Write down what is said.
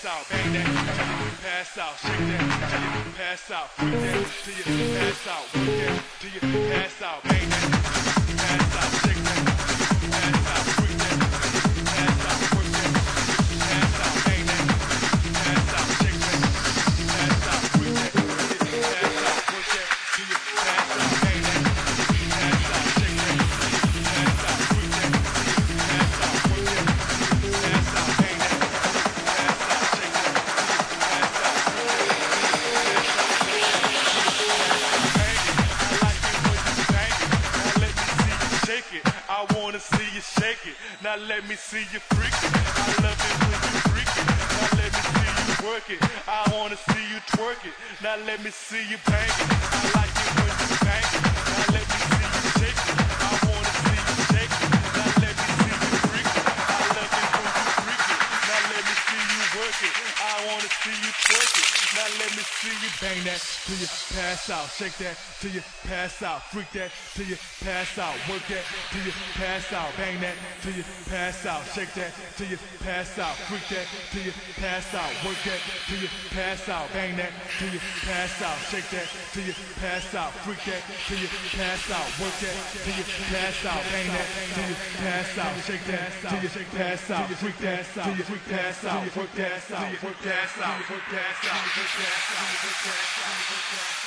pass out, bang that pass out, shake that. Till you pass out, work that. Till you pass out, work that. Till you pass out, bang that pass out, shake that me see you freak. I love it when you freak it. Now let me see you work it. I wanna see you twerk it. Now let me see you bang it. I like pass out. Shake that till you pass out. Freak that till you pass out. Work that till you pass out. Bang that till you pass out. Shake that till you pass out. Freak that till you pass out. Work that till you pass out. Bang that till you pass out. Shake that till you pass out. Freak that till you pass out. Work that till you pass out. Bang that till you pass out. Shake that till you pass out. Freak that till you pass out. Work that till you pass out. Work that till you Put your back into it. Put your back